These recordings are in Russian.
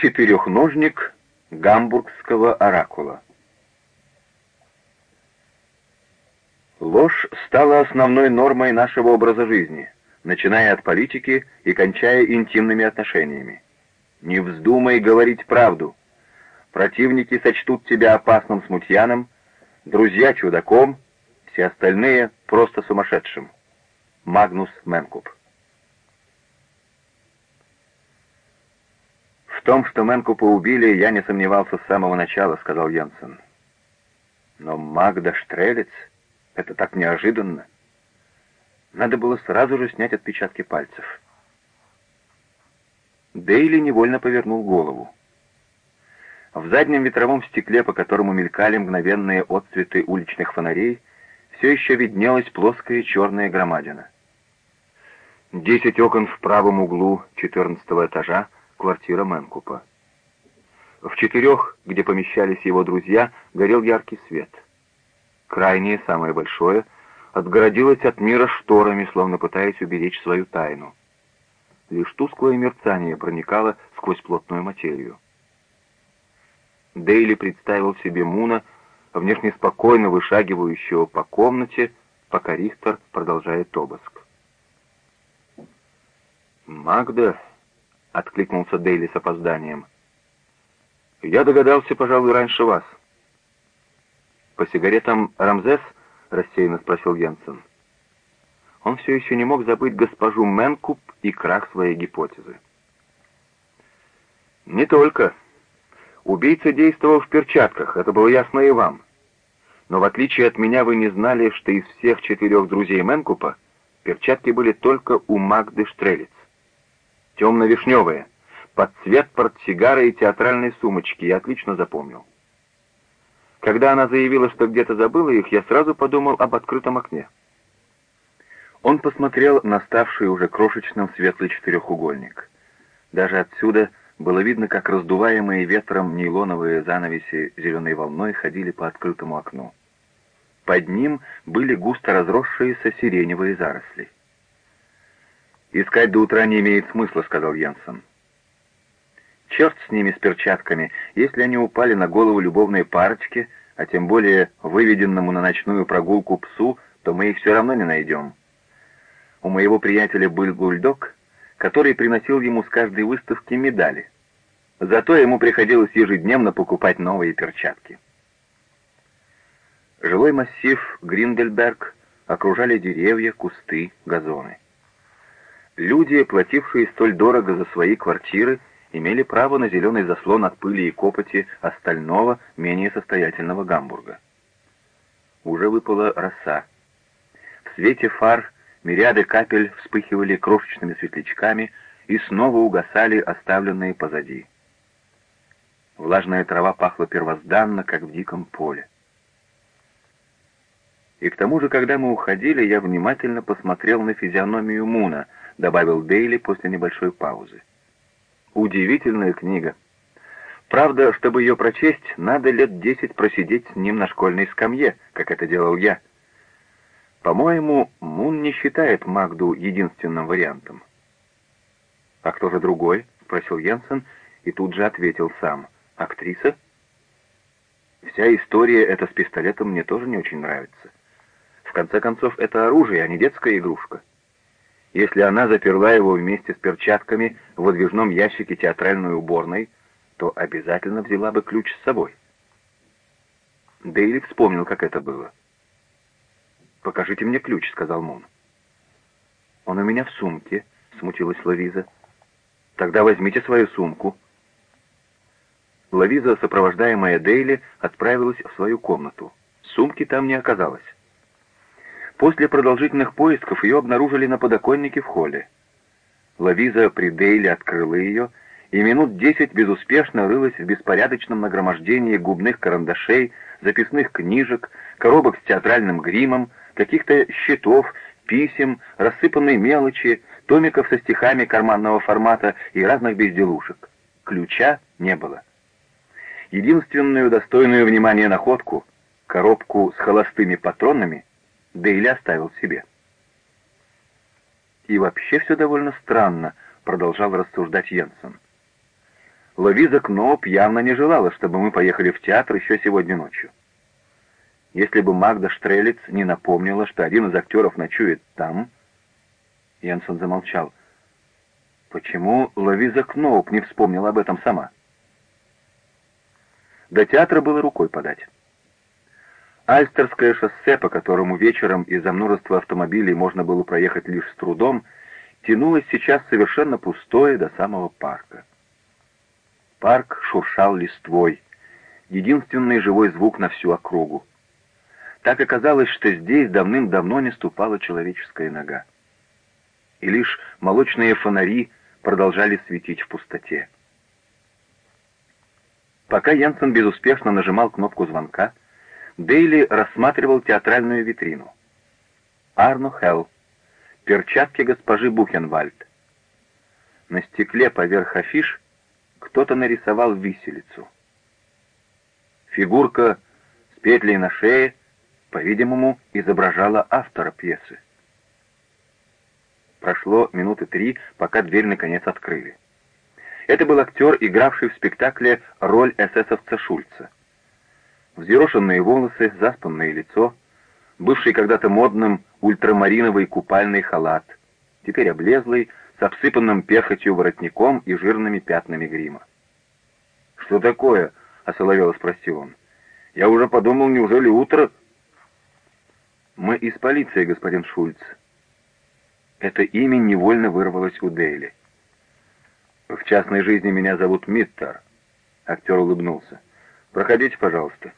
Четырехножник гамбургского оракула. Ложь стала основной нормой нашего образа жизни, начиная от политики и кончая интимными отношениями. Не вздумай говорить правду. Противники сочтут тебя опасным смутьяном, друзья чудаком, все остальные просто сумасшедшим. Магнус Менкуп «В том, что Менкупа убили, я не сомневался с самого начала», — сказал Янсен. «Но Магда Штрелец...» Это так неожиданно. Надо было сразу же снять отпечатки пальцев. Дейли невольно повернул голову. В заднем ветровом стекле, по которому мелькали мгновенные отцветы уличных фонарей, все еще виднелась плоская черная громадина. Десять окон в правом углу четырнадцатого этажа, квартира Мэнкупа. В четырех, где помещались его друзья, горел яркий свет — крайнее, самое большое, отгородилось от мира шторами, словно пытаясь уберечь свою тайну. Лишь тусклое мерцание проникало сквозь плотную материю. Дейли представил себе Муна, внешне спокойно вышагивающего по комнате, пока Рихтер продолжает обыск. «Магда», — откликнулся Дейли с опозданием, — «я догадался, пожалуй, раньше вас». «По сигаретам Рамзес?» — рассеянно спросил Йенсен. Он все еще не мог забыть госпожу Менкуп и крах своей гипотезы. «Не только. Убийца действовал в перчатках, это было ясно и вам. Но в отличие от меня вы не знали, что из всех четырех друзей Менкупа перчатки были только у Магды Штрелец. Темно-вишневые, под цвет портсигара и театральной сумочки, я отлично запомнил. Когда она заявила, что где-то забыла их, я сразу подумал об открытом окне. Он посмотрел на ставший уже крошечным светлый четырехугольник. Даже отсюда было видно, как раздуваемые ветром нейлоновые занавеси зеленой волной ходили по открытому окну. Под ним были густо разросшиеся сиреневые заросли. «Искать до утра не имеет смысла», — сказал Янсен. Черт с ними, с перчатками, если они упали на голову любовной парочки, а тем более выведенному на ночную прогулку псу, то мы их все равно не найдем. У моего приятеля был бульдог, который приносил ему с каждой выставки медали. Зато ему приходилось ежедневно покупать новые перчатки. Жилой массив Гриндельберг окружали деревья, кусты, газоны. Люди, платившие столь дорого за свои квартиры, имели право на зеленый заслон от пыли и копоти остального, менее состоятельного Гамбурга. Уже выпала роса. В свете фар мириады капель вспыхивали крошечными светлячками и снова угасали оставленные позади. Влажная трава пахла первозданно, как в диком поле. И к тому же, когда мы уходили, я внимательно посмотрел на физиономию Муна, добавил Дейли после небольшой паузы. Удивительная книга. Правда, чтобы ее прочесть, надо лет десять просидеть с ним на школьной скамье, как это делал я. По-моему, Мун не считает Магду единственным вариантом. «А кто же другой?» — спросил Йенсен и тут же ответил сам. «Актриса?» «Вся история эта с пистолетом мне тоже не очень нравится. В конце концов, это оружие, а не детская игрушка. Если она заперла его вместе с перчатками в выдвижном ящике театральной уборной, то обязательно взяла бы ключ с собой. Дейли вспомнил, как это было. «Покажите мне ключ», — сказал Мун. «Он у меня в сумке», — смутилась Лавиза. «Тогда возьмите свою сумку». Лавиза, сопровождаемая Дейли, отправилась в свою комнату. Сумки там не оказалось. После продолжительных поисков ее обнаружили на подоконнике в холле. Лавиза при Дейле открыла ее и минут десять безуспешно рылась в беспорядочном нагромождении губных карандашей, записных книжек, коробок с театральным гримом, каких-то счетов, писем, рассыпанной мелочи, томиков со стихами карманного формата и разных безделушек. Ключа не было. Единственную достойную внимания находку, коробку с холостыми патронами, Дейли оставил себе. «И вообще все довольно странно», — продолжал рассуждать Йенсен. Ловиза Кноп явно не желала, чтобы мы поехали в театр еще сегодня ночью. Если бы Магда Штрелец не напомнила, что один из актеров ночует там... Янсон замолчал. Почему Ловиза Кноуп не вспомнила об этом сама? До театра было рукой подать. Альстерское шоссе, по которому вечером из-за множества автомобилей можно было проехать лишь с трудом, тянулось сейчас совершенно пустое до самого парка. Парк шуршал листвой, единственный живой звук на всю округу. Так оказалось, что здесь давным-давно не ступала человеческая нога. И лишь молочные фонари продолжали светить в пустоте. Пока Янсен безуспешно нажимал кнопку звонка, Дейли рассматривал театральную витрину. Арно Хелл. Перчатки госпожи Бухенвальд. На стекле поверх афиш кто-то нарисовал виселицу. Фигурка с петлей на шее, по-видимому, изображала автора пьесы. Прошло минуты три, пока дверь наконец открыли. Это был актер, игравший в спектакле роль эсэсовца Шульца. Взъерошенные волосы, заспанное лицо, бывший когда-то модным ультрамариновый купальный халат, теперь облезлый, с обсыпанным перхотью воротником и жирными пятнами грима. «Что такое?» — осоловело спросил он. «Я уже подумал, неужели утро?» «Мы из полиции, господин Шульц». Это имя невольно вырвалось у Дейли. «В частной жизни меня зовут Миттер», — актер улыбнулся. «Проходите, пожалуйста».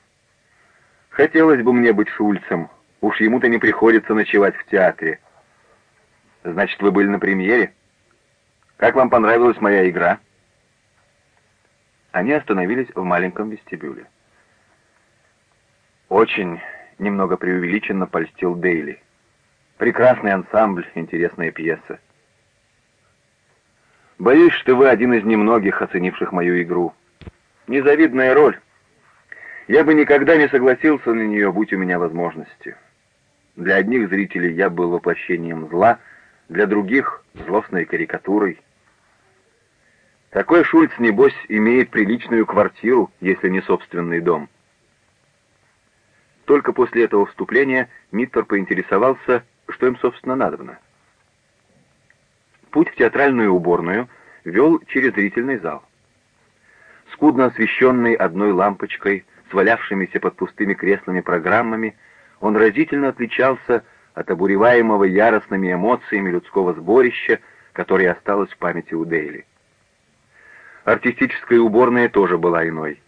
«Хотелось бы мне быть Шульцем. Уж ему-то не приходится ночевать в театре». «Значит, вы были на премьере?» Как вам понравилась моя игра?» Они остановились в маленьком вестибюле. Очень немного преувеличенно польстил Дейли. Прекрасный ансамбль, интересная пьеса. Боюсь, что вы один из немногих, оценивших мою игру. Незавидная роль. Я бы никогда не согласился на нее, будь у меня возможности. Для одних зрителей я был воплощением зла, для других — злостной карикатурой — такой Шульц, небось, имеет приличную квартиру, если не собственный дом. Только после этого вступления Миттер поинтересовался, что им, собственно, надобно. Путь в театральную уборную вел через зрительный зал. Скудно освещенный одной лампочкой, свалявшимися под пустыми креслами программами, он разительно отличался от обуреваемого яростными эмоциями людского сборища, которое осталось в памяти у Дейли. Артистическая уборная тоже была иной.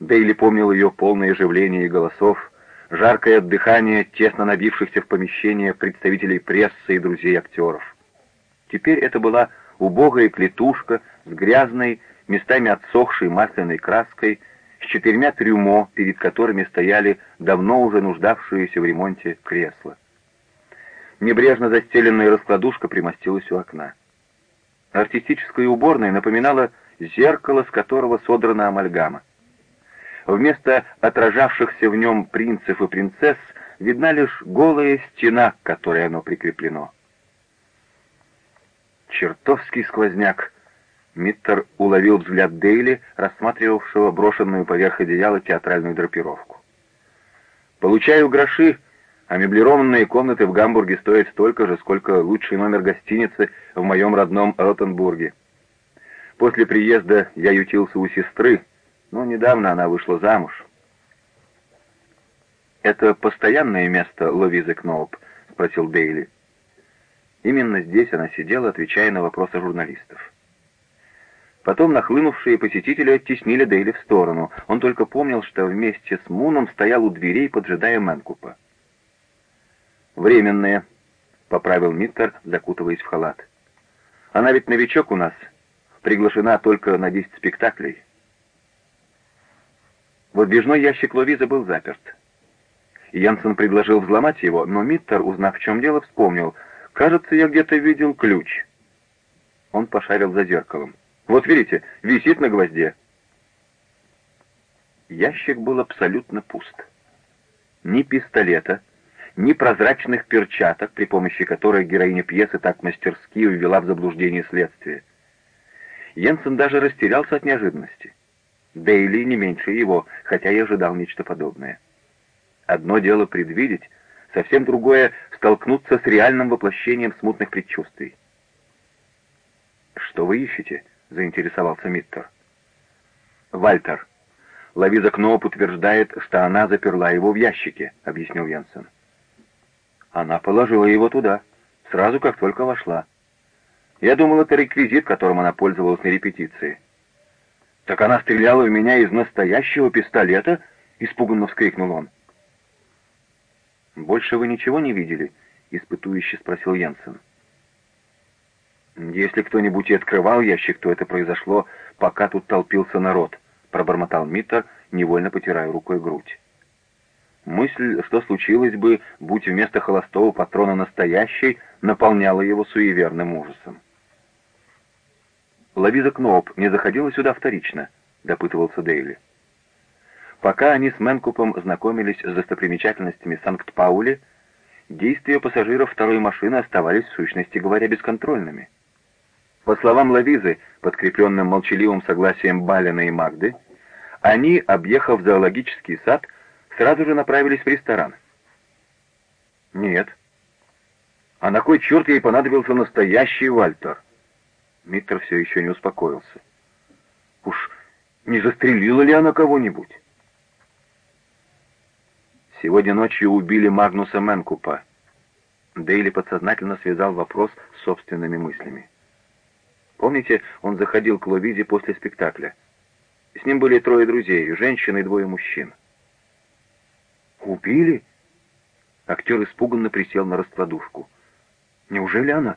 Дейли помнил ее полное оживление и голосов, жаркое отдыхание тесно набившихся в помещение представителей прессы и друзей актеров. Теперь это была убогая клетушка с грязной, местами отсохшей масляной краской, с четырьмя трюмо, перед которыми стояли давно уже нуждавшиеся в ремонте кресла. Небрежно застеленная раскладушка примостилась у окна. Артистическая уборная напоминала зеркало, с которого содрана амальгама. Вместо отражавшихся в нем принцев и принцесс видна лишь голая стена, к которой оно прикреплено. Чертовский сквозняк. Миттер уловил взгляд Дейли, рассматривавшего брошенную поверх одеяла театральную драпировку. «Получаю гроши, а меблированные комнаты в Гамбурге стоят столько же, сколько лучший номер гостиницы в моем родном Ротенбурге. После приезда я ютился у сестры, но недавно она вышла замуж. «Это постоянное место Ловизы Кноуп?» — спросил Дейли. Именно здесь она сидела, отвечая на вопросы журналистов. Потом нахлынувшие посетители оттеснили Дейли в сторону. Он только помнил, что вместе с Муном стоял у дверей, поджидая Мэнкупа. «Временные», — поправил Миттер, закутываясь в халат. «Она ведь новичок у нас, приглашена только на 10 спектаклей». Выдвижной ящик Ловиза был заперт. Янсен предложил взломать его, но Миттер, узнав, в чем дело, вспомнил. «Кажется, я где-то видел ключ». Он пошарил за зеркалом. «Вот видите, висит на гвозде». Ящик был абсолютно пуст. Ни пистолета, ни прозрачных перчаток, при помощи которых героиня пьесы так мастерски ввела в заблуждение следствие. Йенсен даже растерялся от неожиданности. Дейли не меньше его, хотя и ожидал нечто подобное. Одно дело предвидеть, совсем другое — столкнуться с реальным воплощением смутных предчувствий. «Что вы ищете?» — заинтересовался Миттер. «Вальтер. Лавиза Кноуп утверждает, что она заперла его в ящике», — объяснил Янсен. «Она положила его туда, сразу как только вошла. Я думал, это реквизит, которым она пользовалась на репетиции». «Так она стреляла в меня из настоящего пистолета?» — испуганно вскрикнул он. «Больше вы ничего не видели?» — испытующе спросил Янсен. «Если кто-нибудь и открывал ящик, то это произошло, пока тут толпился народ», — пробормотал Миттер, невольно потирая рукой грудь. Мысль, что случилось бы, будь вместо холостого патрона настоящей, наполняла его суеверным ужасом. «Лавиза Кноуп не заходила сюда вторично», — допытывался Дейли. Пока они с Мэнкупом знакомились с достопримечательностями Санкт-Паули, действия пассажиров второй машины оставались, в сущности говоря, бесконтрольными. По словам Лавизы, подкрепленным молчаливым согласием Балина и Магды, они, объехав зоологический сад, сразу же направились в ресторан. Нет. А на кой черт ей понадобился настоящий Вальтер? Миттер все еще не успокоился. Уж не застрелила ли она кого-нибудь? Сегодня ночью убили Магнуса Менкупа. Дейли подсознательно связал вопрос с собственными мыслями. Помните, он заходил к Ловизе после спектакля? С ним были трое друзей, женщина и двое мужчин. «Убили?» Актер испуганно присел на раскладушку. «Неужели она?»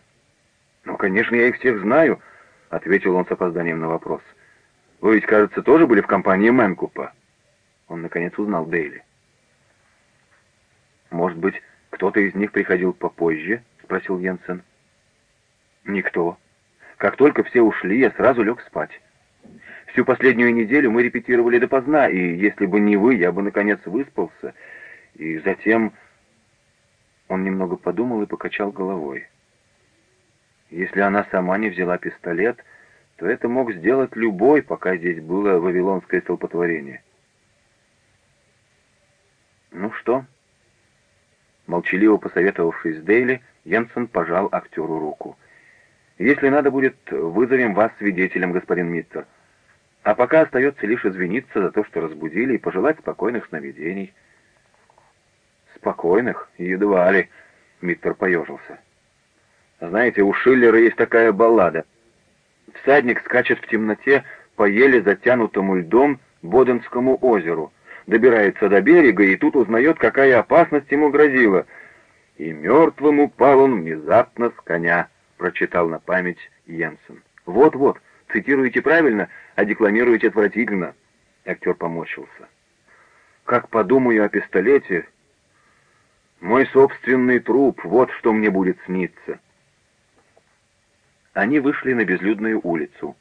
«Ну, конечно, я их всех знаю», — ответил он с опозданием на вопрос. «Вы ведь, кажется, тоже были в компании Мэнкупа?» Он, наконец, узнал Дейли. «Может быть, кто-то из них приходил попозже?» — спросил Йенсен. «Никто. Как только все ушли, я сразу лег спать. Всю последнюю неделю мы репетировали допоздна, и если бы не вы, я бы, наконец, выспался. И затем...» Он немного подумал и покачал головой. Если она сама не взяла пистолет, то это мог сделать любой, пока здесь было вавилонское столпотворение. «Ну что?» Молчаливо посоветовавшись Дейли, Йенсен пожал актеру руку. «Если надо будет, вызовем вас свидетелем, господин Миттер. А пока остается лишь извиниться за то, что разбудили, и пожелать спокойных сновидений». «Спокойных? Едва ли», — Миттер поежился. Знаете, у Шиллера есть такая баллада. Всадник скачет в темноте по еле затянутому льдом Боденскому озеру, добирается до берега и тут узнает, какая опасность ему грозила. «И мертвым упал он внезапно с коня», — прочитал на память Йенсен. «Вот-вот, цитируете правильно, а декламируете отвратительно», — актер поморщился. «Как подумаю о пистолете, мой собственный труп, вот что мне будет сниться». Они вышли на безлюдную улицу.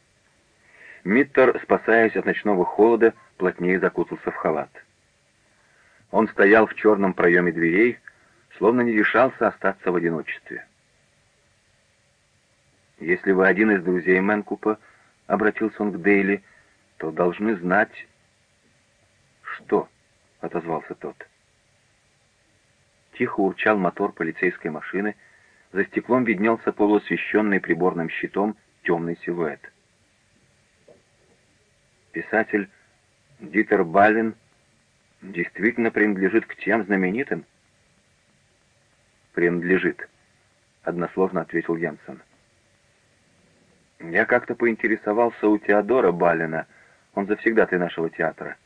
Миттер, спасаясь от ночного холода, плотнее закутался в халат. Он стоял в черном проеме дверей, словно не решался остаться в одиночестве. «Если вы один из друзей Мэнкупа», — обратился он к Дейли, — «то должны знать...» «Что?» — отозвался тот. Тихо урчал мотор полицейской машины, — за стеклом виднелся полуосвещенный приборным щитом темный силуэт. Писатель Дитер Баллин действительно принадлежит к тем знаменитым? «Принадлежит», — односложно ответил Янсен. «Я как-то поинтересовался у Теодора Баллина, он завсегдатый нашего театра.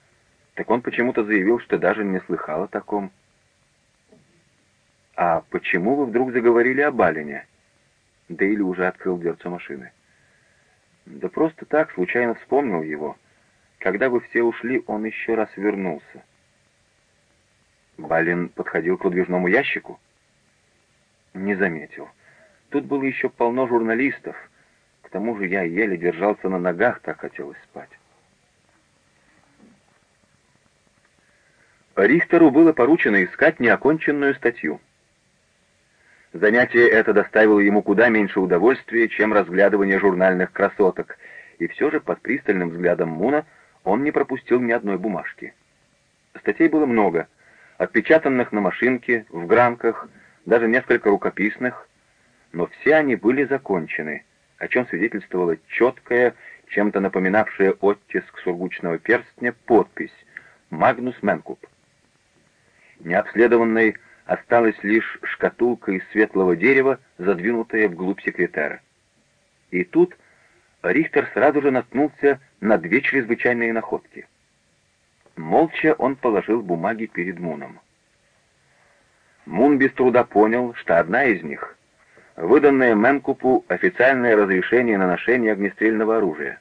Так он почему-то заявил, что даже не слыхал о таком». «А почему вы вдруг заговорили о Балине?» Дейли уже открыл дверцу машины. «Да просто так, случайно вспомнил его. Когда вы все ушли, он еще раз вернулся». Балин подходил к выдвижному ящику? Не заметил. Тут было еще полно журналистов. Тому же я еле держался на ногах, так хотелось спать. Рихтеру было поручено искать неоконченную статью. Занятие это доставило ему куда меньше удовольствия, чем разглядывание журнальных красоток, и все же под пристальным взглядом Муна он не пропустил ни одной бумажки. Статей было много, отпечатанных на машинке, в гранках, даже несколько рукописных, но все они были закончены, о чем свидетельствовала четкая, чем-то напоминавшая оттиск сургучного перстня, подпись «Магнус Менкуп». Необследованной осталась лишь шкатулка из светлого дерева, задвинутая вглубь секретаря. И тут Рихтер сразу же наткнулся на две чрезвычайные находки. Молча он положил бумаги перед Муном. Мун без труда понял, что одна из них — выданное Менкупу официальное разрешение на ношение огнестрельного оружия.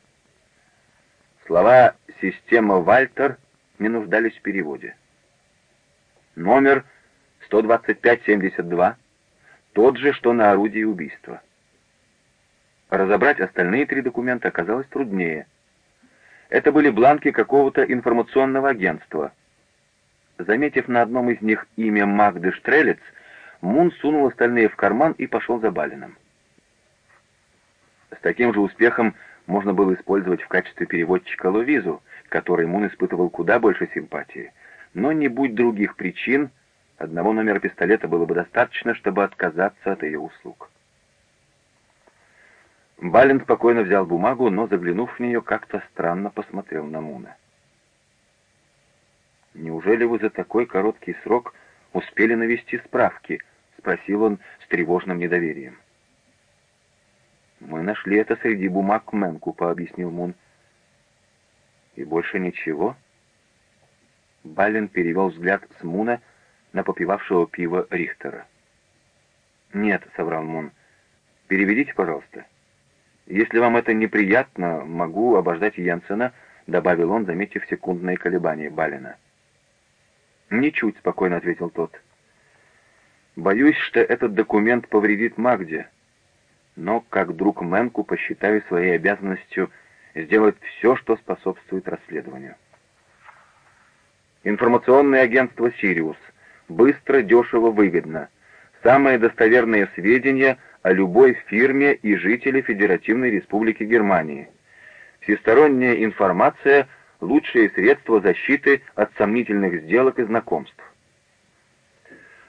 Слова «система Вальтер» не нуждались в переводе. Номер 125-72, тот же, что на орудии убийства. Разобрать остальные три документа оказалось труднее. Это были бланки какого-то информационного агентства. Заметив на одном из них имя Магды Штрелец, Мун сунул остальные в карман и пошел за Балином. С таким же успехом можно было использовать в качестве переводчика Луизу, которой Мун испытывал куда больше симпатии. Но не будь других причин, Одного номера пистолета было бы достаточно, чтобы отказаться от ее услуг. Балин спокойно взял бумагу, но, заглянув в нее, как-то странно посмотрел на Муна. «Неужели вы за такой короткий срок успели навести справки?» — спросил он с тревожным недоверием. «Мы нашли это среди бумаг Мэнкупа», — объяснил Мун. «И больше ничего?» Балин перевел взгляд с Муна на попивавшего пиво Рихтера. «Нет», — соврал Мун, — «переведите, пожалуйста». «Если вам это неприятно, могу обождать Янсена», — добавил он, заметив секундные колебания Балина. «Ничуть», — спокойно ответил тот. «Боюсь, что этот документ повредит Магде, но как друг Мэнку посчитаю своей обязанностью сделать все, что способствует расследованию». Информационное агентство «Сириус» быстро, дешево, выгодно. Самые достоверные сведения о любой фирме и жителе Федеративной Республики Германии. Всесторонняя информация – лучшее средство защиты от сомнительных сделок и знакомств.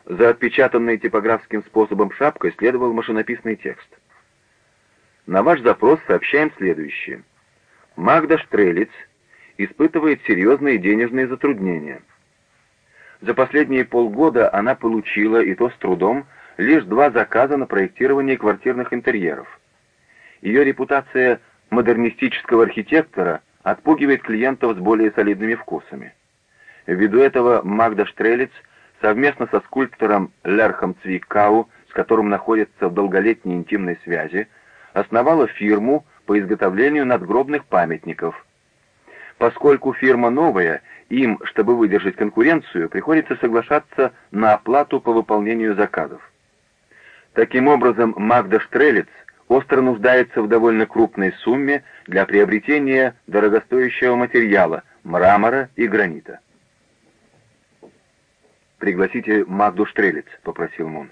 За отпечатанной типографским способом шапкой следовал машинописный текст. На ваш запрос сообщаем следующее. Магда Штрелиц испытывает серьезные денежные затруднения – за последние полгода она получила, и то с трудом, лишь два заказа на проектирование квартирных интерьеров. Ее репутация модернистического архитектора отпугивает клиентов с более солидными вкусами. Ввиду этого Магда Штрелец совместно со скульптором Лерхом Цвикау, с которым находится в долголетней интимной связи, основала фирму по изготовлению надгробных памятников. Поскольку фирма новая им, чтобы выдержать конкуренцию, приходится соглашаться на оплату по выполнению заказов. Таким образом, Магда Штрелец остро нуждается в довольно крупной сумме для приобретения дорогостоящего материала – мрамора и гранита. «Пригласите Магду Штрелец», — попросил Мун.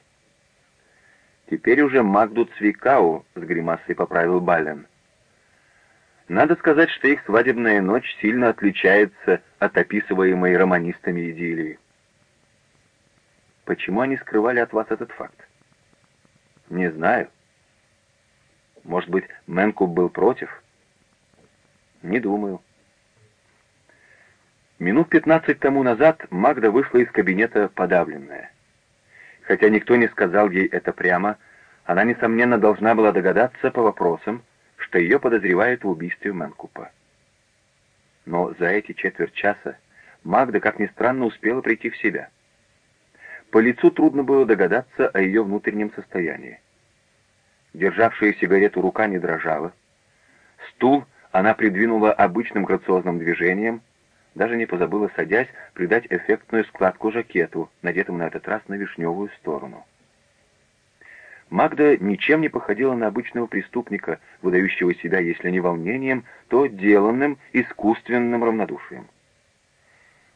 «Теперь уже Магду Цвикау», — с гримасой поправил Баллен. Надо сказать, что их свадебная ночь сильно отличается от описываемой романистами идиллии. Почему они скрывали от вас этот факт? Не знаю. Может быть, Мэнкуб был против? Не думаю. Минут пятнадцать тому назад Магда вышла из кабинета подавленная. Хотя никто не сказал ей это прямо, она, несомненно, должна была догадаться по вопросам, что ее подозревают в убийстве Мэнкупа. Но за эти четверть часа Магда, как ни странно, успела прийти в себя. По лицу трудно было догадаться о ее внутреннем состоянии. Державшая сигарету рука не дрожала. Стул она придвинула обычным грациозным движением, даже не позабыла, садясь, придать эффектную складку жакету, надетому на этот раз на вишневую сторону. Магда ничем не походила на обычного преступника, выдающего себя, если не волнением, то деланным, искусственным равнодушием.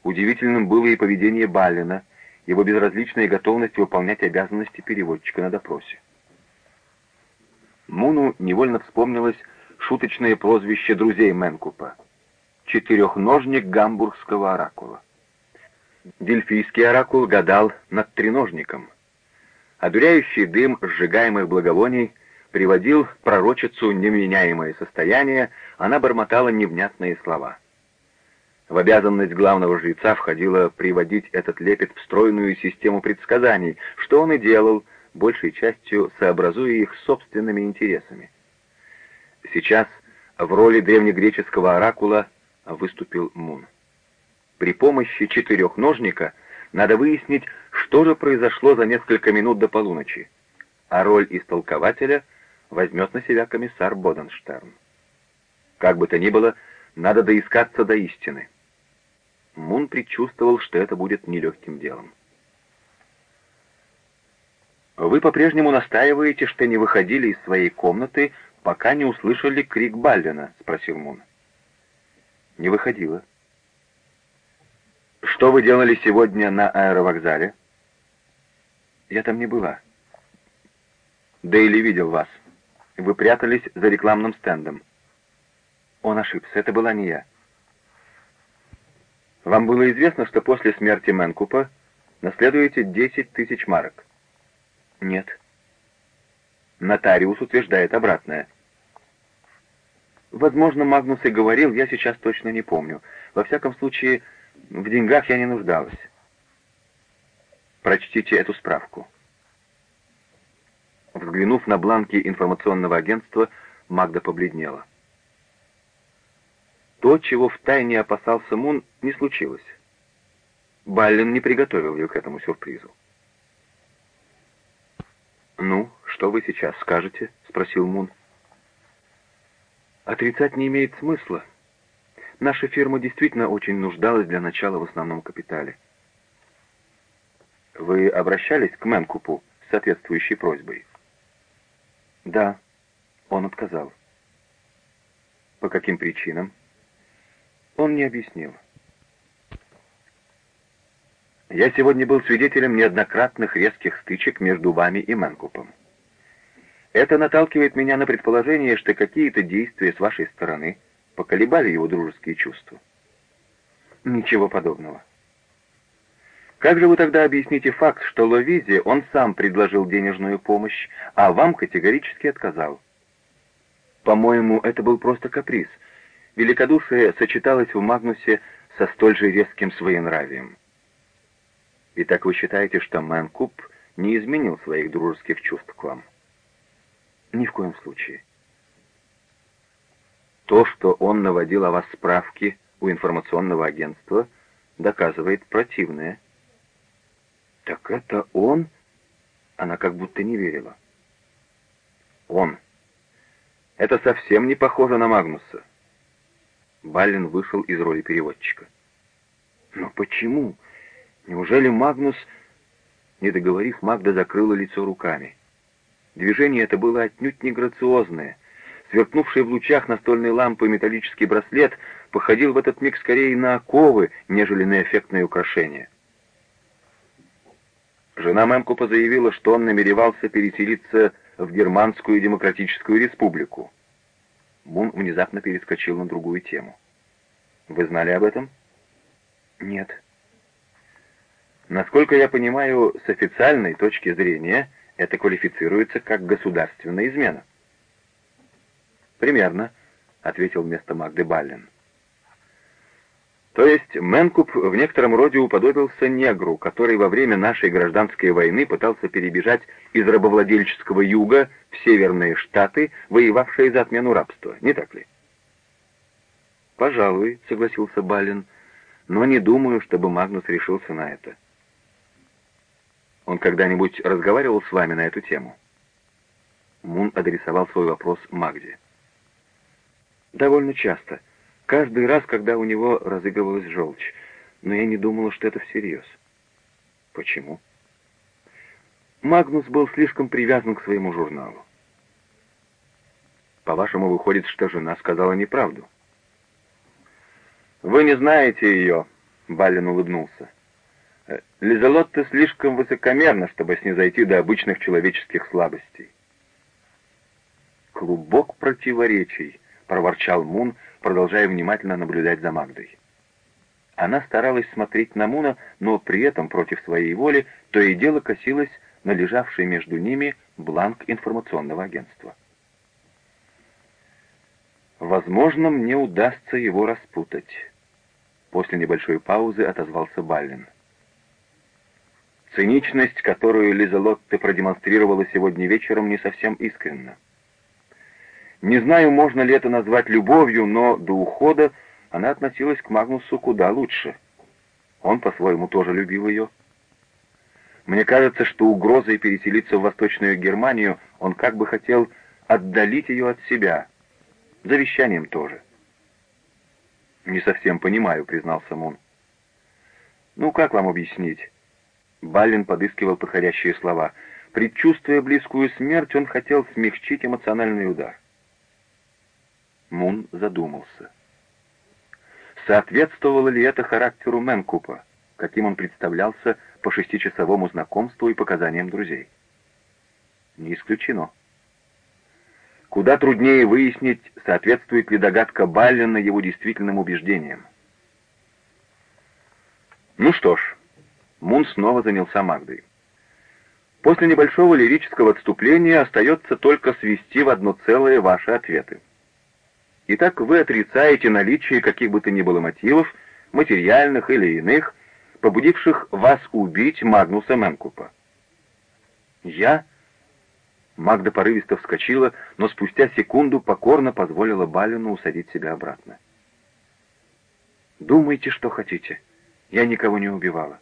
Удивительным было и поведение Баллина, его безразличная готовность выполнять обязанности переводчика на допросе. Муну невольно вспомнилось, шуточное прозвище друзей Менкупа — четырехножник гамбургского оракула. Дельфийский оракул гадал над треножником. Одуряющий дым сжигаемых благовоний приводил пророчицу неменяемое состояние, она бормотала невнятные слова. В обязанность главного жреца входило приводить этот лепет в стройную систему предсказаний, что он и делал, большей частью сообразуя их собственными интересами. Сейчас в роли древнегреческого оракула выступил Мун. При помощи четырехножника надо выяснить, что же произошло за несколько минут до полуночи, а роль истолкователя возьмет на себя комиссар Боденштерн. Как бы то ни было, надо доискаться до истины. Мун предчувствовал, что это будет нелегким делом. «Вы по-прежнему настаиваете, что не выходили из своей комнаты, пока не услышали крик Баллина?» — спросил Мун. «Не выходила». «Что вы делали сегодня на аэровокзале?» «Я там не была». «Дейли видел вас. Вы прятались за рекламным стендом». Он ошибся, это была не я. «Вам было известно, что после смерти Мэнкупа наследуете 10 тысяч марок?» «Нет». Нотариус утверждает обратное. Возможно, Магнус и говорил, я сейчас точно не помню. Во всяком случае, в деньгах я не нуждалась. Прочтите эту справку. Взглянув на бланки информационного агентства, Магда побледнела. То, чего втайне опасался Мун, не случилось. Баллин не приготовил ее к этому сюрпризу. «Ну, что вы сейчас скажете?» — спросил Мун. «Отрицать не имеет смысла. Наша фирма действительно очень нуждалась для начала в основном капитале. Вы обращались к Мэнкупу с соответствующей просьбой? Да, он отказал. По каким причинам? Он не объяснил. Я сегодня был свидетелем неоднократных резких стычек между вами и Мэнкупом. Это наталкивает меня на предположение, что какие-то действия с вашей стороны поколебали его дружеские чувства. Ничего подобного. Как же вы тогда объясните факт, что Ловизе он сам предложил денежную помощь, а вам категорически отказал? По-моему, это был просто каприз. Великодушие сочеталось в Магнусе со столь же резким своенравием. Итак, вы считаете, что Мэнкуб не изменил своих дружеских чувств к вам? Ни в коем случае. То, что он наводил о вас справки у информационного агентства, доказывает противное. Так это он? Она как будто не верила. Он. Это совсем не похоже на Магнуса. Баллин вышел из роли переводчика. Но почему? Неужели Магнус... Не договорив, Магда закрыла лицо руками. Движение это было отнюдь не грациозное — Сверкнувший в лучах настольной лампы металлический браслет походил в этот миг скорее на оковы, нежели на эффектное украшение. Жена Мемкупа заявила, что он намеревался переселиться в Германскую Демократическую Республику. Мун внезапно перескочил на другую тему. «Вы знали об этом?» «Нет». «Насколько я понимаю, с официальной точки зрения это квалифицируется как государственная измена». «Примерно», — ответил вместо Магды Баллин. То есть Менкуп в некотором роде уподобился негру, который во время нашей гражданской войны пытался перебежать из рабовладельческого юга в северные штаты, воевавшие за отмену рабства, не так ли? «Пожалуй», — согласился Баллин, — «но не думаю, чтобы Магнус решился на это». «Он когда-нибудь разговаривал с вами на эту тему?» Мун адресовал свой вопрос Магде. Довольно часто. Каждый раз, когда у него разыгрывалась желчь. Но я не думала, что это всерьез. Почему? Магнус был слишком привязан к своему журналу. По-вашему, выходит, что жена сказала неправду? Вы не знаете ее, Баллин улыбнулся. Лизелотта слишком высокомерна, чтобы снизойти до обычных человеческих слабостей. Клубок противоречий —— проворчал Мун, продолжая внимательно наблюдать за Магдой. Она старалась смотреть на Муна, но при этом против своей воли то и дело косилась на лежавший между ними бланк информационного агентства. «Возможно, мне удастся его распутать», — после небольшой паузы отозвался Баллин. Циничность, которую Лиза Лотте продемонстрировала сегодня вечером, не совсем искренна. Не знаю, можно ли это назвать любовью, но до ухода она относилась к Магнусу куда лучше. Он, по-своему, тоже любил ее. Мне кажется, что угрозой переселиться в Восточную Германию он как бы хотел отдалить ее от себя. Завещанием тоже. «Не совсем понимаю», — признался Мун. «Ну, как вам объяснить?» Баллин подыскивал подходящие слова. Предчувствуя близкую смерть, он хотел смягчить эмоциональный удар. Мун задумался. Соответствовало ли это характеру Мэнкупа, каким он представлялся по шестичасовому знакомству и показаниям друзей? Не исключено. Куда труднее выяснить, соответствует ли догадка Баллина его действительным убеждениям. Ну что ж, Мун снова занялся Магдой. После небольшого лирического отступления остается только свести в одно целое ваши ответы. Итак, вы отрицаете наличие каких бы то ни было мотивов, материальных или иных, побудивших вас убить Магнуса Менкупа. Я... Магда порывисто вскочила, но спустя секунду покорно позволила Балину усадить себя обратно. «Думайте, что хотите. Я никого не убивала.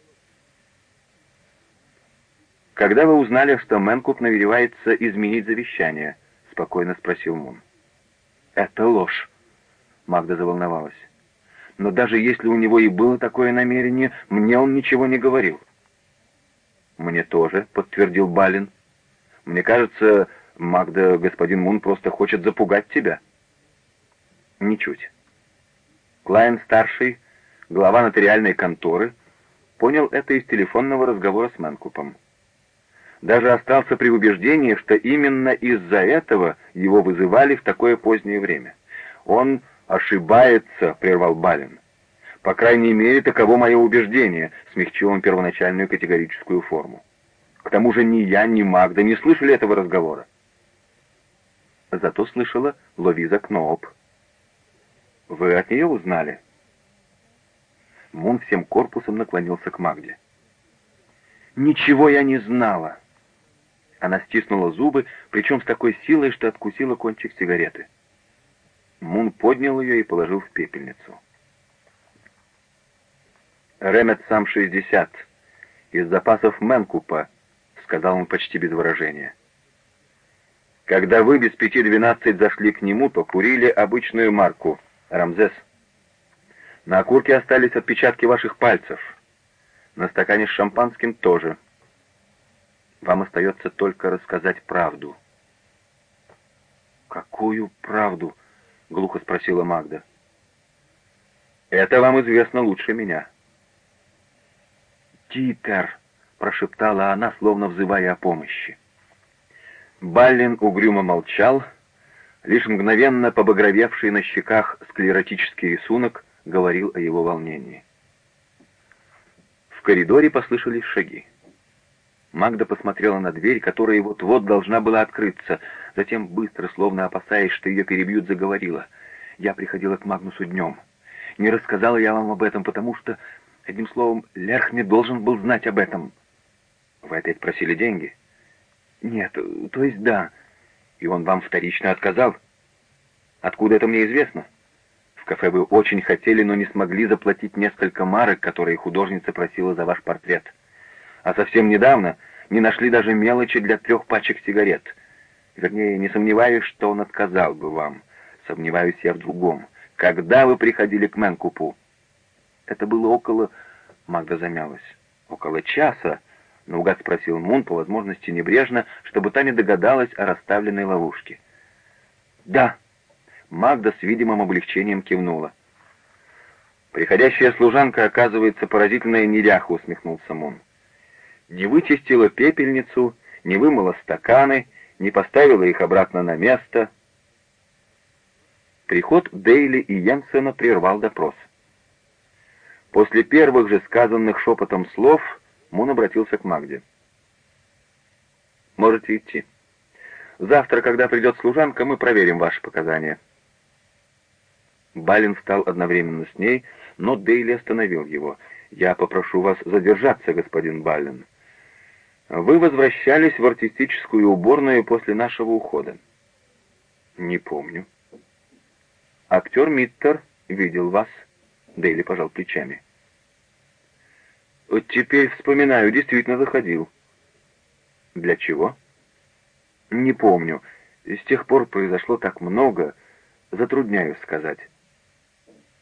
«Когда вы узнали, что Мэнкуп намеревается изменить завещание?» — спокойно спросил Мун. «Это ложь», — Магда заволновалась. «Но даже если у него и было такое намерение, мне он ничего не говорил». «Мне тоже», — подтвердил Балин. «Мне кажется, Магда, господин Мун просто хочет запугать тебя». «Ничуть». Клайн-старший, глава нотариальной конторы, понял это из телефонного разговора с Мэнкупом даже остался при убеждении, что именно из-за этого его вызывали в такое позднее время. «Он ошибается», — прервал Балин. «По крайней мере, таково мое убеждение», — смягчил он первоначальную категорическую форму. «К тому же ни я, ни Магда не слышали этого разговора». Зато слышала Ловиза Кнооп. «Вы от нее узнали?» Мун всем корпусом наклонился к Магде. «Ничего я не знала», она стиснула зубы, причем с такой силой, что откусила кончик сигареты. Мун поднял ее и положил в пепельницу. «Ремет сам 60, из запасов Мэнкупа», — сказал он почти без выражения. «Когда вы без пяти двенадцать зашли к нему, то курили обычную марку «Рамзес». На окурке остались отпечатки ваших пальцев. На стакане с шампанским тоже». Вам остается только рассказать правду». «Какую правду?» — глухо спросила Магда. «Это вам известно лучше меня». «Титер!» — прошептала она, словно взывая о помощи. Баллин угрюмо молчал, лишь мгновенно побагровевший на щеках склеротический рисунок говорил о его волнении. В коридоре послышались шаги. Магда посмотрела на дверь, которая вот-вот должна была открыться. Затем быстро, словно опасаясь, что ее перебьют, заговорила. «Я приходила к Магнусу днем. Не рассказала я вам об этом, потому что, одним словом, Лерх не должен был знать об этом». «Вы опять просили деньги?» «Нет, то есть да. И он вам вторично отказал?» «Откуда это мне известно?» «В кафе вы очень хотели, но не смогли заплатить несколько марок, которые художница просила за ваш портрет» а совсем недавно не нашли даже мелочи для трех пачек сигарет. Вернее, не сомневаюсь, что он отказал бы вам. Сомневаюсь я в другом. Когда вы приходили к Мэнкупу? Это было около... Магда замялась. Около часа, наугад спросил Мун, по возможности небрежно, чтобы та не догадалась о расставленной ловушке. «Да», — Магда с видимым облегчением кивнула. «Приходящая служанка оказывается поразительная неряха», — усмехнулся Мун не вычистила пепельницу, не вымыла стаканы, не поставила их обратно на место. Приход Дейли и Йенсена прервал допрос. После первых же сказанных шепотом слов Мун обратился к Магде. «Можете идти. Завтра, когда придет служанка, мы проверим ваши показания». Балин встал одновременно с ней, но Дейли остановил его. «Я попрошу вас задержаться, господин Баллин. Вы возвращались в артистическую уборную после нашего ухода». «Не помню». Актер Миттер видел вас. Дейли пожал плечами. Теперь вспоминаю, действительно заходил. Для чего? Не помню. С тех пор произошло так много, затрудняюсь сказать.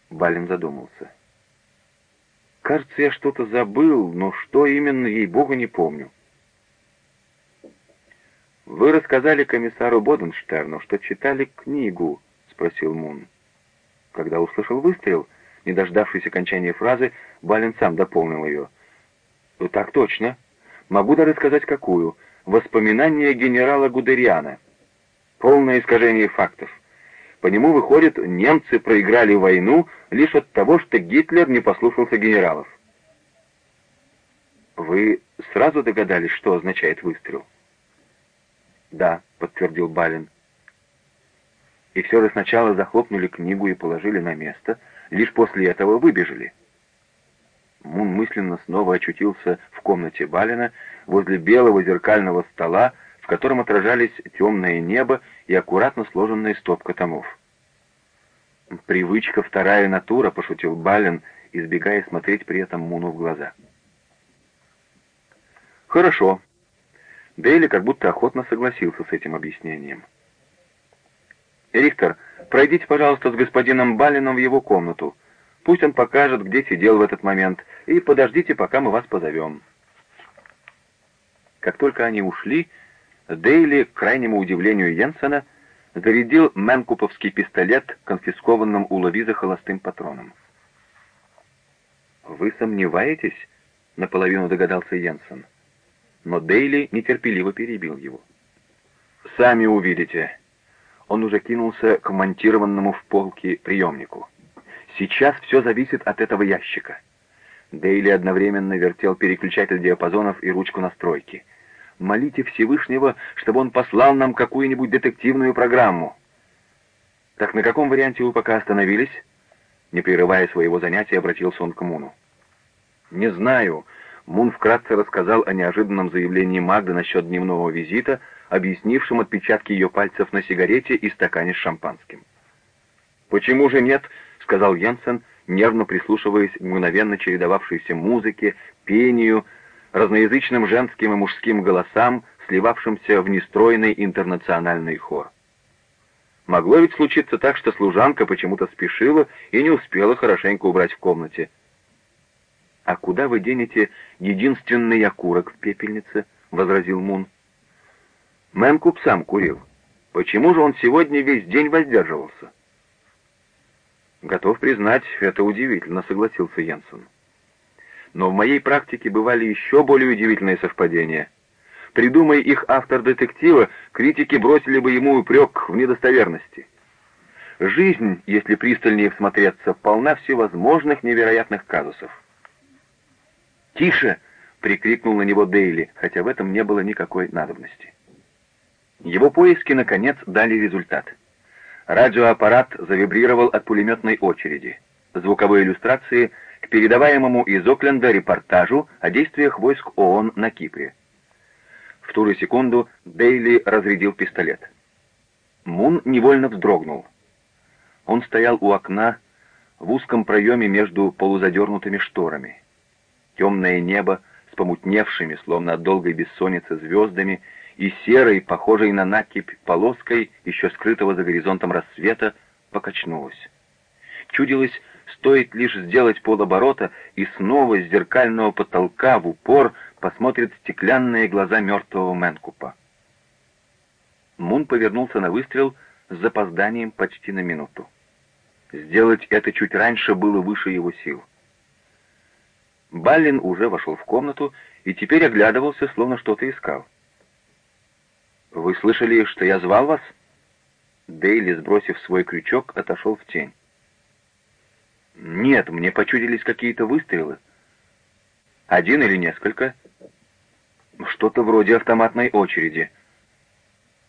Балин задумался. Кажется, я что-то забыл, но что именно, ей-богу, не помню. «Вы рассказали комиссару Боденштерну, что читали книгу?» — спросил Мун. Когда услышал выстрел, не дождавшись окончания фразы, Балин сам дополнил ее. «Так точно. Могу даже сказать, какую. Воспоминания генерала Гудериана. Полное искажение фактов. По нему, выходит, немцы проиграли войну лишь от того, что Гитлер не послушался генералов. Вы сразу догадались, что означает выстрел? Да, подтвердил Балин и все же сначала захлопнули книгу и положили на место, лишь после этого выбежали. Мун мысленно снова очутился в комнате Балина возле белого зеркального стола, в котором отражались темное небо и аккуратно сложенная стопка томов. «Привычка вторая натура», — пошутил Балин, избегая смотреть при этом Муну в глаза. «Хорошо». Дейли как будто охотно согласился с этим объяснением. «Рихтер, пройдите, пожалуйста, с господином Балином в его комнату. Пусть он покажет, где сидел в этот момент, и подождите, пока мы вас позовем». Как только они ушли, Дейли, к крайнему удивлению Йенсена, зарядил Менкуповский пистолет, конфискованным у Лавиза холостым патроном. «Вы сомневаетесь?» — наполовину догадался Йенсен. Но Дейли нетерпеливо перебил его. «Сами увидите. Он уже кинулся к монтированному в полке приемнику. Сейчас все зависит от этого ящика. Дейли одновременно вертел переключатель диапазонов и ручку настройки. «Молите Всевышнего, чтобы он послал нам какую-нибудь детективную программу». «Так на каком варианте вы пока остановились?» Не прерывая своего занятия, обратился он к Муну. «Не знаю». Мун вкратце рассказал о неожиданном заявлении Магды насчет дневного визита, объяснившим отпечатки ее пальцев на сигарете и стакане с шампанским. «Почему же нет?» — сказал Йенсен, нервно прислушиваясь к мгновенно чередовавшейся музыке, пению, разноязычным женским и мужским голосам, сливавшимся в нестройный интернациональный хор. Могло ведь случиться так, что служанка почему-то спешила и не успела хорошенько убрать в комнате. «А куда вы денете единственный окурок в пепельнице?» — возразил Мун. Мэнкуп сам курил. Почему же он сегодня весь день воздерживался? Готов признать, это удивительно, согласился Йенсен. Но в моей практике бывали еще более удивительные совпадения. Придумай их автор детектива, критики бросили бы ему упрек в недостоверности. Жизнь, если пристальнее всмотреться, полна всевозможных невероятных казусов. «Тише!» — прикрикнул на него Дейли, хотя в этом не было никакой надобности. Его поиски, наконец, дали результат. Радиоаппарат завибрировал от пулеметной очереди. Звуковые иллюстрации к передаваемому из Окленда репортажу о действиях войск ООН на Кипре. В ту же секунду Дейли разрядил пистолет. Мун невольно вздрогнул. Он стоял у окна в узком проеме между полузадернутыми шторами. Темное небо с помутневшими, словно от долгой бессонницы, звездами и серой, похожей на накипь полоской, еще скрытого за горизонтом рассвета, покачнулась. Чудилось, стоит лишь сделать полоборота, и снова с зеркального потолка в упор посмотрят стеклянные глаза мертвого Мэнкупа. Мун повернулся на выстрел с запозданием почти на минуту. Сделать это чуть раньше было выше его сил. Баллин уже вошел в комнату и теперь оглядывался, словно что-то искал. «Вы слышали, что я звал вас?» Дейли, сбросив свой крючок, отошел в тень. «Нет, мне почудились какие-то выстрелы. Один или несколько?» «Что-то вроде автоматной очереди».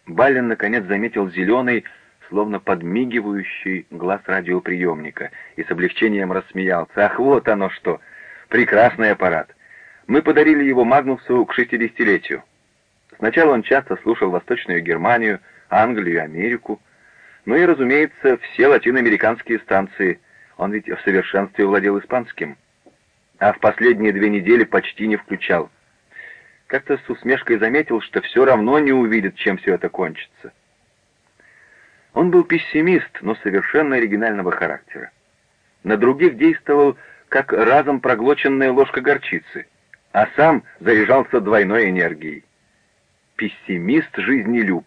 Баллин, наконец, заметил зеленый, словно подмигивающий глаз радиоприемника, и с облегчением рассмеялся. «Ах, вот оно что! Прекрасный аппарат! Мы подарили его Магнусу к шестидесятилетию. Сначала он часто слушал Восточную Германию, Англию, Америку, ну и, разумеется, все латиноамериканские станции. Он ведь в совершенстве владел испанским. А в последние две недели почти не включал. Как-то с усмешкой заметил, что все равно не увидит, чем все это кончится. Он был пессимист, но совершенно оригинального характера. На других действовал, как разом проглоченная ложка горчицы, а сам заряжался двойной энергией. Пессимист жизнелюб.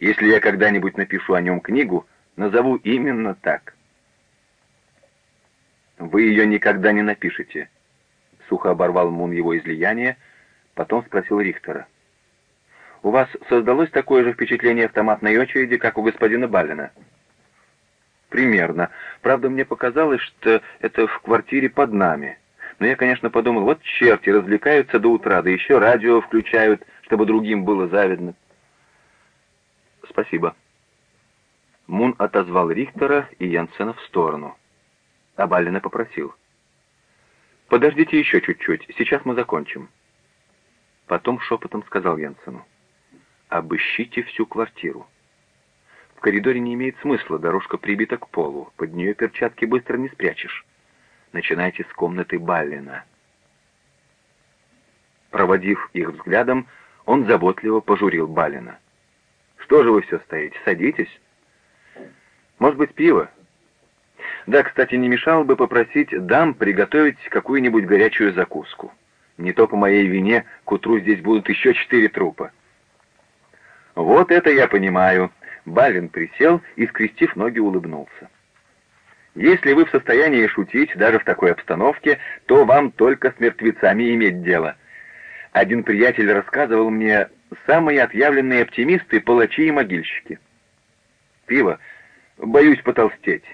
Если я когда-нибудь напишу о нем книгу, назову именно так. «Вы ее никогда не напишете», — сухо оборвал Мун его излияние, потом спросил Рихтера. У вас создалось такое же впечатление автоматной очереди, как у господина Баллина?» «Примерно. Правда, мне показалось, что это в квартире под нами. Но я, конечно, подумал, вот черти развлекаются до утра, да еще радио включают, чтобы другим было завидно». «Спасибо». Мун отозвал Рихтера и Янсена в сторону. А Баллина попросил. «Подождите еще чуть-чуть, сейчас мы закончим». Потом шепотом сказал Янсену обыщите всю квартиру. Коридоре не имеет смысла, дорожка прибита к полу, под нее перчатки быстро не спрячешь. Начинайте с комнаты Баллина. Проводив их взглядом, он заботливо пожурил Баллина. «Что же вы все стоите? Садитесь. Может быть, пиво? Да, кстати, не мешало бы попросить дам приготовить какую-нибудь горячую закуску. Не то по моей вине к утру здесь будут еще четыре трупа». «Вот это я понимаю!» Балин присел и, скрестив ноги, улыбнулся. «Если вы в состоянии шутить даже в такой обстановке, то вам только с мертвецами иметь дело. Один приятель рассказывал мне, самые отъявленные оптимисты — палачи и могильщики. Пиво. Боюсь потолстеть.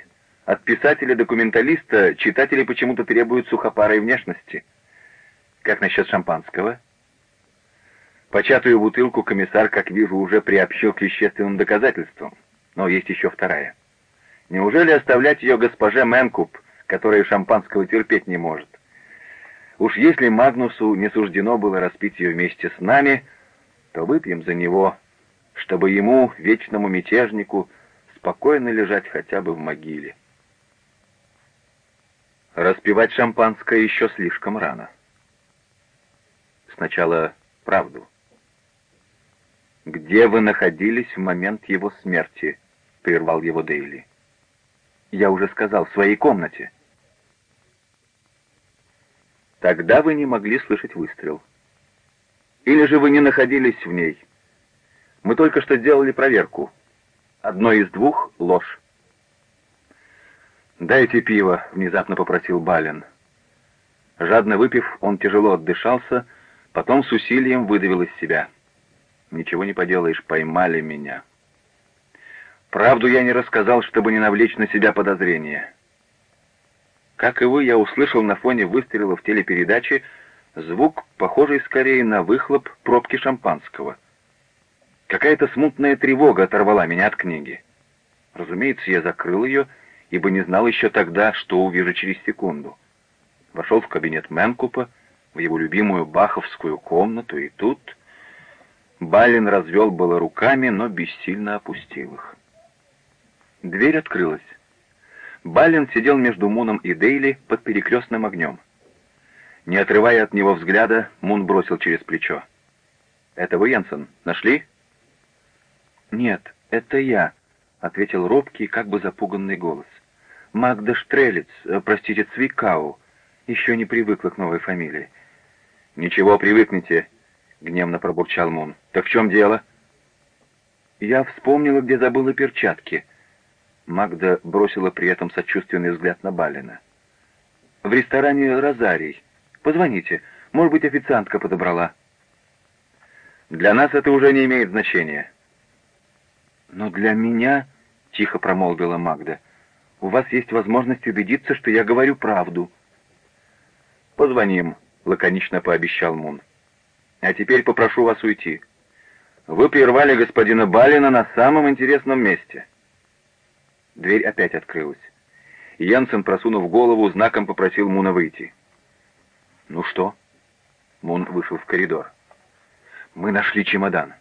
От писателя-документалиста читатели почему-то требуют сухопарой внешности. Как насчет шампанского?» Початую бутылку комиссар, как вижу, уже приобщил к вещественным доказательствам. Но есть еще вторая. Неужели оставлять ее госпоже Мэнкуп, которая шампанского терпеть не может? Уж если Магнусу не суждено было распить ее вместе с нами, то выпьем за него, чтобы ему, вечному мятежнику, спокойно лежать хотя бы в могиле. Распивать шампанское еще слишком рано. Сначала правду. «Где вы находились в момент его смерти?» — прервал его Дейли. «Я уже сказал, в своей комнате». «Тогда вы не могли слышать выстрел. Или же вы не находились в ней. Мы только что сделали проверку. Одно из двух — ложь». «Дайте пиво», — внезапно попросил Бален. Жадно выпив, он тяжело отдышался, потом с усилием выдавил из себя — Ничего не поделаешь, поймали меня. Правду я не рассказал, чтобы не навлечь на себя подозрения. Как и вы, я услышал на фоне выстрела в телепередаче звук, похожий скорее на выхлоп пробки шампанского. Какая-то смутная тревога оторвала меня от книги. Разумеется, я закрыл ее, ибо не знал еще тогда, что увижу через секунду. Вошел в кабинет Мэнкупа, в его любимую баховскую комнату, и тут... Балин развел было руками, но бессильно опустил их. Дверь открылась. Балин сидел между Муном и Дейли под перекрестным огнем. Не отрывая от него взгляда, Мун бросил через плечо. «Это вы, Янсен, нашли?» «Нет, это я», — ответил робкий, как бы запуганный голос. «Магда Штрелец, э, простите, Цвикау, еще не привыкла к новой фамилии». «Ничего, привыкните», — гневно пробурчал Мун. «Так в чем дело?» «Я вспомнила, где забыла перчатки». Магда бросила при этом сочувственный взгляд на Балина. «В ресторане «Розарий». Позвоните. Может быть, официантка подобрала». «Для нас это уже не имеет значения». «Но для меня...» — тихо промолвила Магда. «У вас есть возможность убедиться, что я говорю правду». «Позвоним», — лаконично пообещал Мун. «А теперь попрошу вас уйти. Вы прервали господина Балина на самом интересном месте». Дверь опять открылась. Янсен, просунув голову, знаком попросил Муна выйти. «Ну что?» Мун вышел в коридор. «Мы нашли чемодан.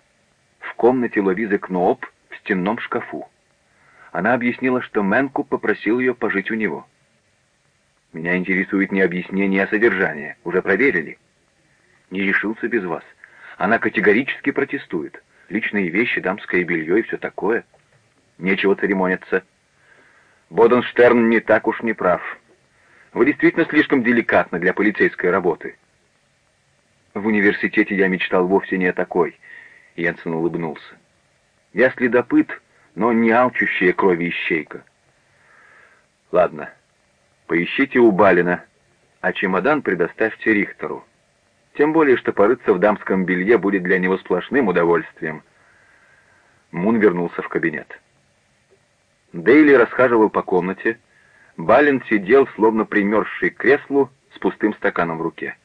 В комнате Ловизы Кнооп в стенном шкафу. Она объяснила, что Мэнку попросил ее пожить у него. Меня интересует не объяснение, а содержание. Уже проверили?» «Не решился без вас. Она категорически протестует. Личные вещи, дамское белье и все такое. Нечего церемониться». Боденштерн не так уж не прав. Вы действительно слишком деликатны для полицейской работы. В университете я мечтал вовсе не о такой. Янсен улыбнулся. Я следопыт, но не алчущая крови ищейка. Ладно, поищите у Балина, а чемодан предоставьте Рихтеру. Тем более, что порыться в дамском белье будет для него сплошным удовольствием. Мун вернулся в кабинет. Дейли расхаживал по комнате. Балин сидел, словно примерзший к креслу, с пустым стаканом в руке.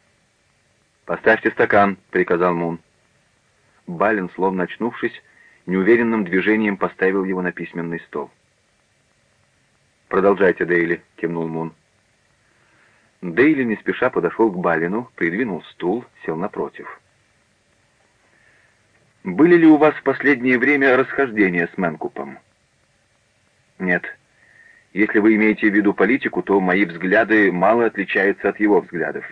«Поставьте стакан», — приказал Мун. Балин, словно очнувшись, неуверенным движением поставил его на письменный стол. «Продолжайте, Дейли», — кивнул Мун. Дейли не спеша подошел к Балину, придвинул стул, сел напротив. «Были ли у вас в последнее время расхождения с Мэнкупом?» Нет. Если вы имеете в виду политику, то мои взгляды мало отличаются от его взглядов.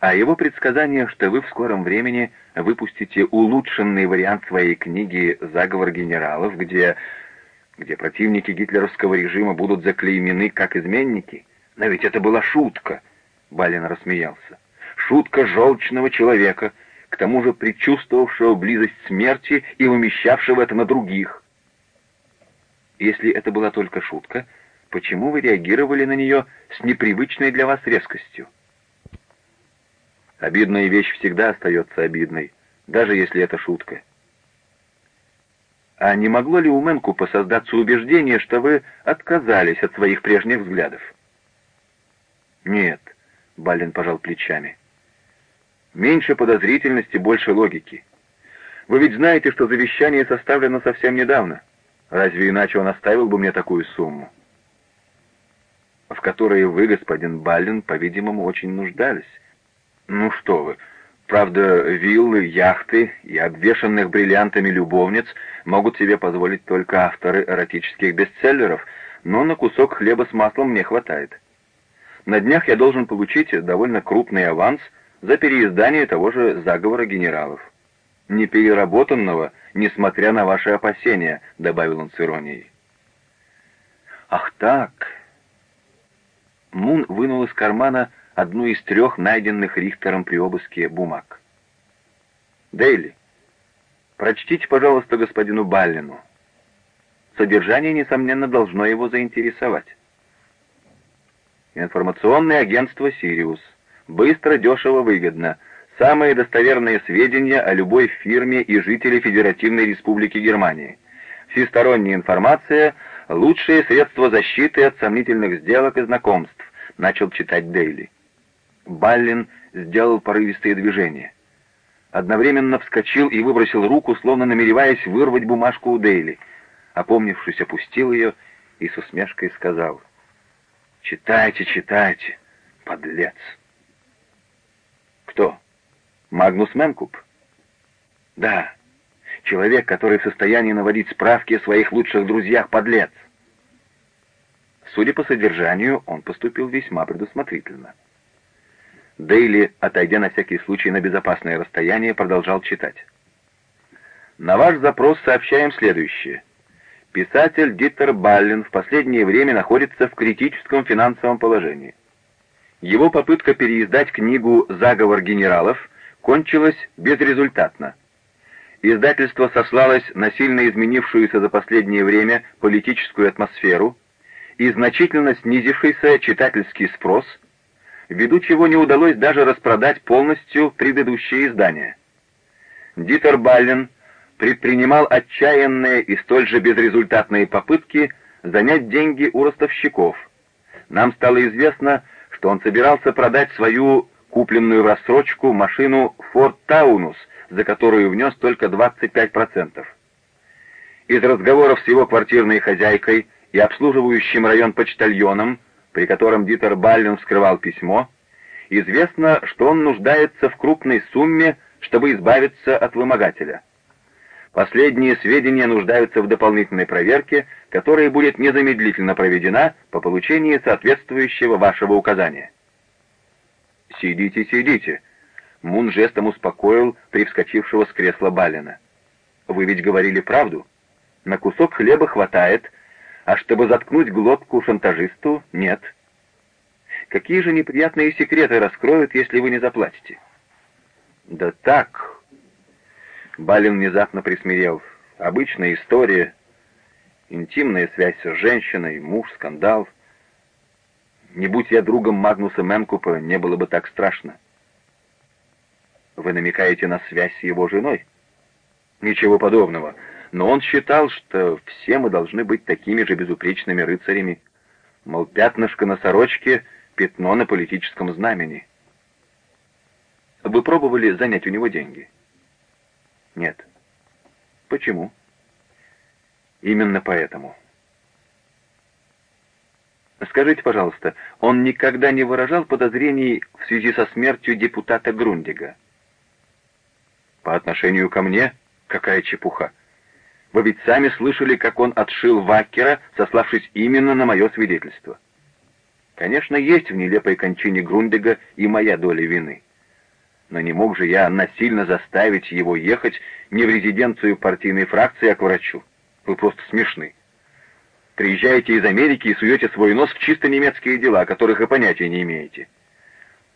А его предсказание, что вы в скором времени выпустите улучшенный вариант своей книги «Заговор генералов», где, где противники гитлеровского режима будут заклеймены как изменники. Но ведь это была шутка, Балин рассмеялся. Шутка желчного человека, к тому же предчувствовавшего близость смерти и умещавшего это на других. Если это была только шутка, почему вы реагировали на нее с непривычной для вас резкостью? Обидная вещь всегда остается обидной, даже если это шутка. А не могло ли у Мэнкупа создаться убеждение, что вы отказались от своих прежних взглядов? Нет, Балин пожал плечами. Меньше подозрительности, больше логики. Вы ведь знаете, что завещание составлено совсем недавно. Разве иначе он оставил бы мне такую сумму? В которой вы, господин Баллин, по-видимому, очень нуждались. Ну что вы, правда, виллы, яхты и обвешанных бриллиантами любовниц могут себе позволить только авторы эротических бестселлеров, но на кусок хлеба с маслом мне хватает. На днях я должен получить довольно крупный аванс за переиздание того же «Заговора генералов» непереработанного, несмотря на ваши опасения», — добавил он с иронией. «Ах так!» Мун вынул из кармана одну из трех найденных Рихтером при обыске бумаг. «Дейли, прочтите, пожалуйста, господину Баллину. Содержание, несомненно, должно его заинтересовать. Информационное агентство «Сириус». Быстро, дешево, выгодно — самые достоверные сведения о любой фирме и жителе Федеративной Республики Германии. Всесторонняя информация – лучшие средства защиты от сомнительных сделок и знакомств, начал читать Дейли. Баллин сделал порывистые движения. Одновременно вскочил и выбросил руку, словно намереваясь вырвать бумажку у Дейли. Опомнившись, опустил ее и с усмешкой сказал «Читайте, читайте, подлец!» «Кто?» Магнус Менкуп? Да, человек, который в состоянии наводить справки о своих лучших друзьях, подлец. Судя по содержанию, он поступил весьма предусмотрительно. Дейли, отойдя на всякий случай на безопасное расстояние, продолжал читать. На ваш запрос сообщаем следующее. Писатель Диттер Баллин в последнее время находится в критическом финансовом положении. Его попытка переиздать книгу «Заговор генералов» кончилось безрезультатно. Издательство сослалось на сильно изменившуюся за последнее время политическую атмосферу и значительно снизившийся читательский спрос, ввиду чего не удалось даже распродать полностью предыдущие издания. Дитер Баллен предпринимал отчаянные и столь же безрезультатные попытки занять деньги у ростовщиков. Нам стало известно, что он собирался продать свою купленную в рассрочку машину Ford Taunus, за которую внес только 25%. Из разговоров с его квартирной хозяйкой и обслуживающим район почтальоном, при котором Дитер Баллин вскрывал письмо, известно, что он нуждается в крупной сумме, чтобы избавиться от вымогателя. Последние сведения нуждаются в дополнительной проверке, которая будет незамедлительно проведена по получении соответствующего вашего указания. «Сидите, сидите!» Мун жестом успокоил привскочившего с кресла Балина. «Вы ведь говорили правду. На кусок хлеба хватает, а чтобы заткнуть глотку шантажисту, нет. Какие же неприятные секреты раскроют, если вы не заплатите?» «Да так...» Балин внезапно присмирел. «Обычная история. Интимная связь с женщиной, муж, скандал. Не будь я другом Магнуса Менкупа, не было бы так страшно». «Вы намекаете на связь с его женой?» «Ничего подобного. Но он считал, что все мы должны быть такими же безупречными рыцарями. Мол, пятнышко на сорочке — пятно на политическом знамени». Вы пробовали занять у него деньги? Нет. Почему? Именно поэтому. Скажите, пожалуйста, он никогда не выражал подозрений в связи со смертью депутата Грундига? По отношению ко мне? Какая чепуха. Вы ведь сами слышали, как он отшил Ваккера, сославшись именно на мое свидетельство. Конечно, есть в нелепой кончине Грундига и моя доля вины но не мог же я насильно заставить его ехать не в резиденцию партийной фракции, а к врачу. Вы просто смешны. Приезжаете из Америки и суете свой нос в чисто немецкие дела, о которых и понятия не имеете.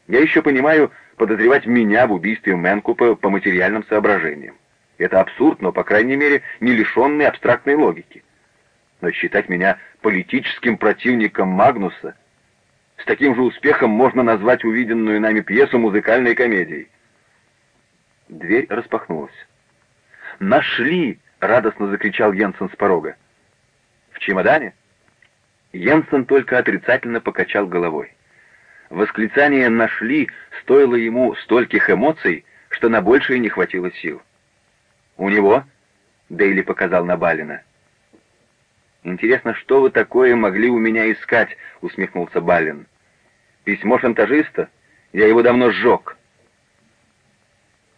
Я еще понимаю подозревать меня в убийстве Мэнкупа по материальным соображениям. Это абсурд, но, по крайней мере, не лишенный абстрактной логики. Но считать меня политическим противником Магнуса — с таким же успехом можно назвать увиденную нами пьесу музыкальной комедией. Дверь распахнулась. «Нашли!» — радостно закричал Йенсен с порога. «В чемодане?» Йенсен только отрицательно покачал головой. Восклицание «нашли» стоило ему стольких эмоций, что на большее не хватило сил. «У него?» — Дейли показал на Балина. «Интересно, что вы такое могли у меня искать?» — усмехнулся Балин. «Письмо шантажиста? Я его давно сжег».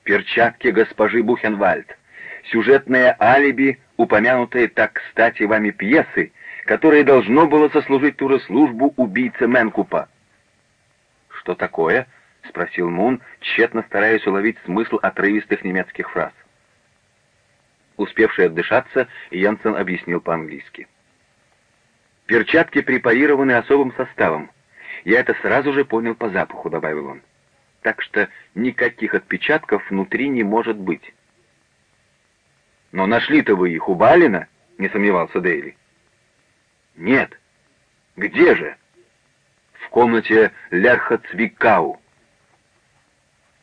«Перчатки госпожи Бухенвальд. Сюжетное алиби, упомянутое так кстати вами пьесы, которое должно было сослужить ту же службу убийце Менкупа». «Что такое?» — спросил Мун, тщетно стараясь уловить смысл отрывистых немецких фраз. Успевший отдышаться, Янсен объяснил по-английски. Перчатки препарированы особым составом. Я это сразу же понял по запаху, добавил он. Так что никаких отпечатков внутри не может быть. Но нашли-то вы их у Балина? Не сомневался Дейли. Нет. Где же? В комнате Лерха Цвикау.